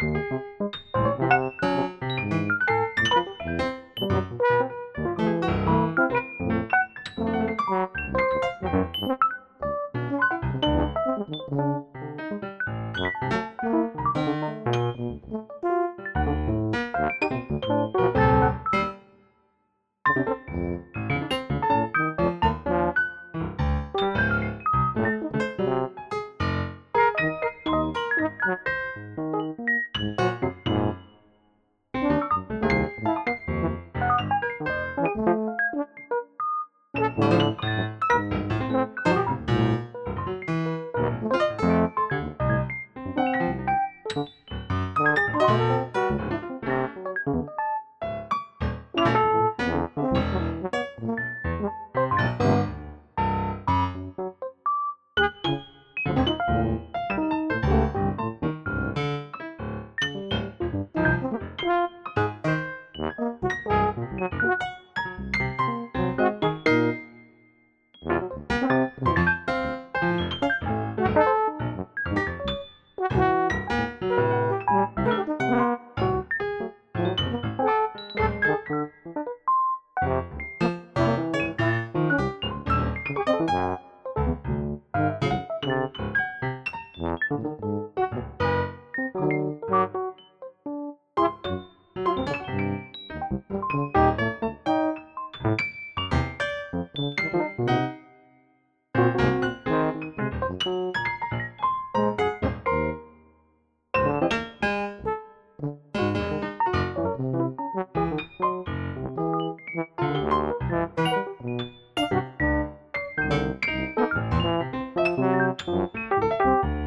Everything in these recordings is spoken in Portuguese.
Música うん。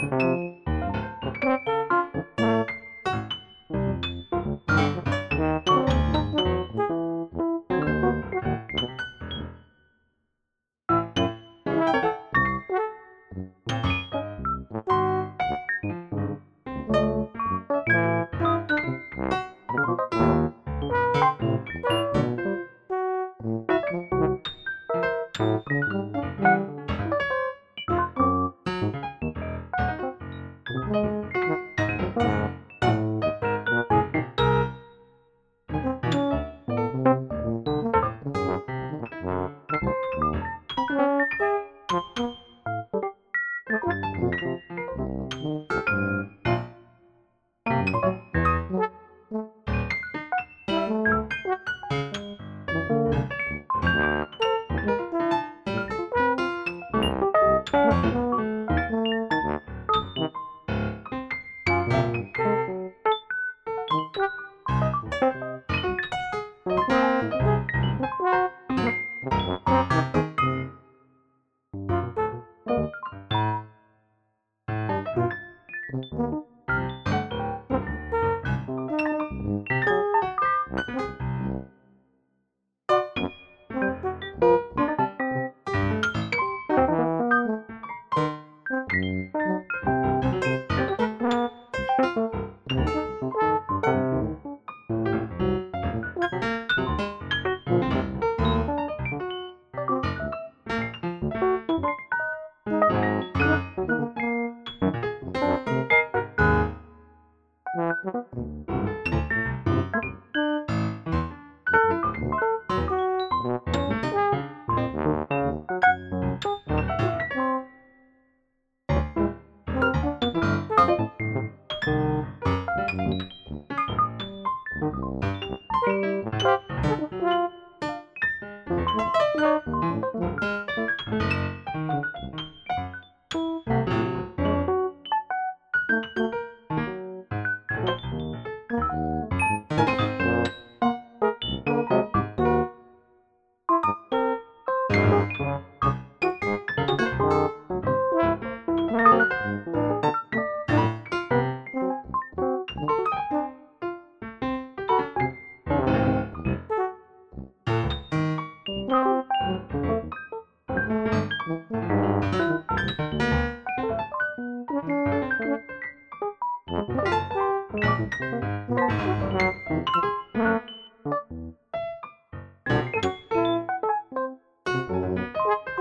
Música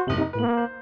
Música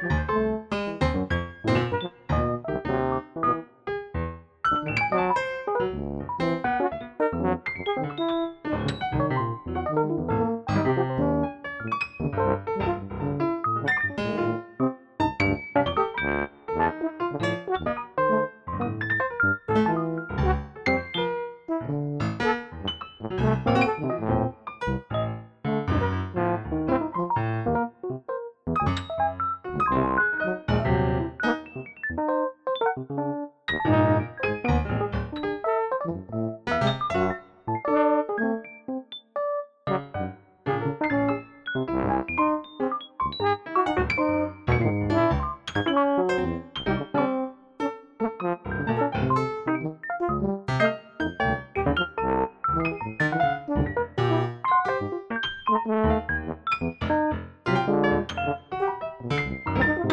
Música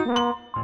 Música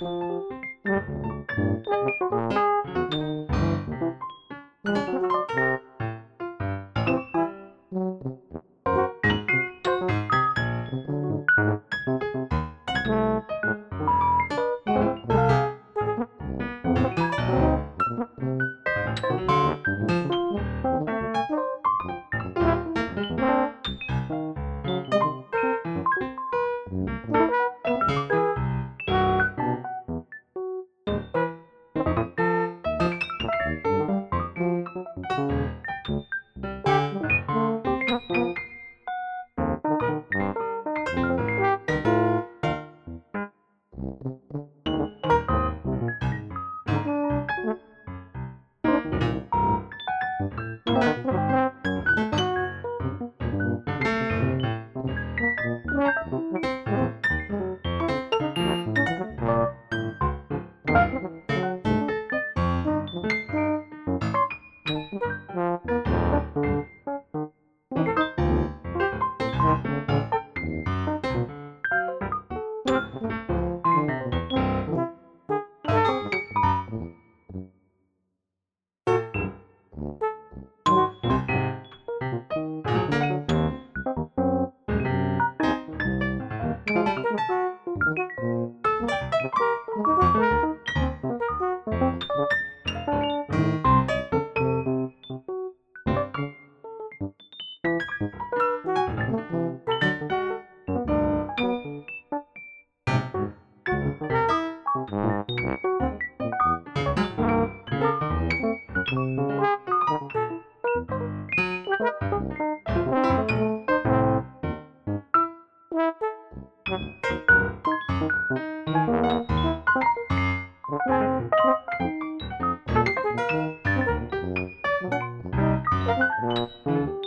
Thank you. Thank you.